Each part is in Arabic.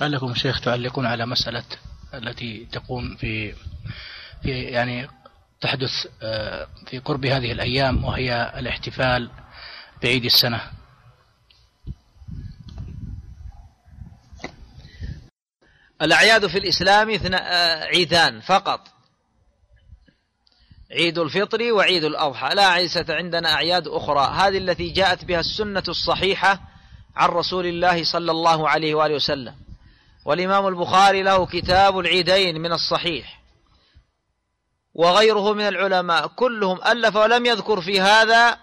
لعلكم شيخ تعلقون على مسألة التي تكون في في يعني تحدث آه، في قرب هذه الأيام وهي الاحتفال بعيد السنة. الأعياد في الإسلام آه، عيدان فقط. عيد الفطر وعيد الأضحى. لا عيسة عندنا أعياد أخرى. هذه التي جاءت بها السنة الصحيحة عن رسول الله صلى الله عليه وآله وسلم. والإمام البخاري له كتاب العيدين من الصحيح وغيره من العلماء كلهم ألف ولم يذكر في هذا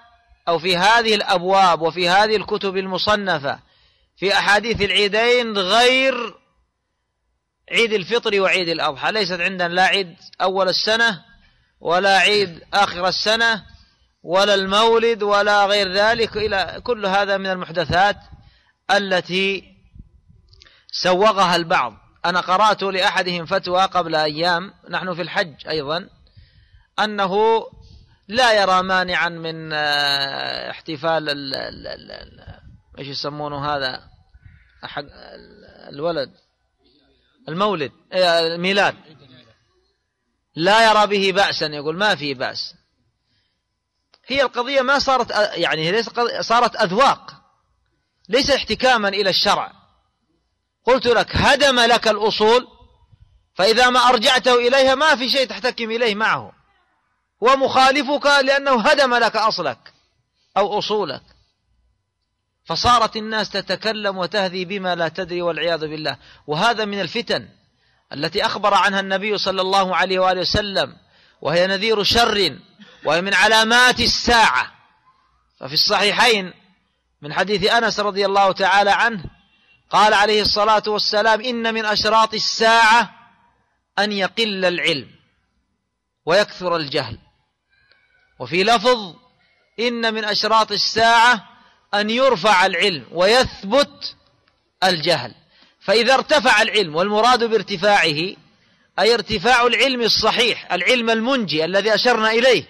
أو في هذه الأبواب وفي هذه الكتب المصنفة في أحاديث العيدين غير عيد الفطر وعيد الأضحى. ليست عندنا لا عيد أول السنة ولا عيد آخر السنة ولا المولد ولا غير ذلك. إلى كل هذا من المحدثات التي سوغها البعض. أنا قرأت لأحدهم فتوى قبل أيام نحن في الحج أيضا أنه لا يرى مانعا من آه، احتفال إيش يسمونه هذا؟ حق الولد المولد إيه، الميلاد. لا يرى به بأسا يقول ما في بأس. هي القضية ما صارت يعني ليس صارت أذواق ليس احتكاما إلى الشرع. قلت لك هدم لك الأصول فإذا ما أرجعته إليها ما في شيء تحتكم إليه معه. ومخالفك لأنه هدم لك أصلك أو أصولك. فصارت الناس تتكلم وتهذي بما لا تدري والعياذ بالله. وهذا من الفتن التي أخبر عنها النبي صلى الله عليه وآله وسلم وهي نذير شر وهي من علامات الساعة. ففي الصحيحين من حديث أنس رضي الله تعالى عنه قال عليه الصلاة والسلام إن من أشراط الساعة أن يقل العلم ويكثر الجهل. وفي لفظ إن من أشراط الساعة أن يرفع العلم ويثبت الجهل. فإذا ارتفع العلم والمراد بارتفاعه أي ارتفاع العلم الصحيح العلم المنجي الذي أشرنا إليه.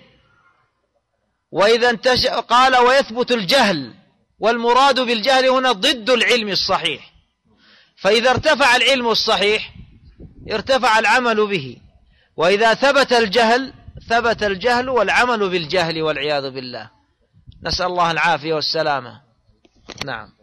وإذا انتشأ قال ويثبت الجهل. والمراد بالجهل هنا ضد العلم الصحيح. فإذا ارتفع العلم الصحيح ارتفع العمل به. وإذا ثبت الجهل ثبت الجهل والعمل بالجهل والعياذ بالله. نسأل الله العافية والسلامة. نعم.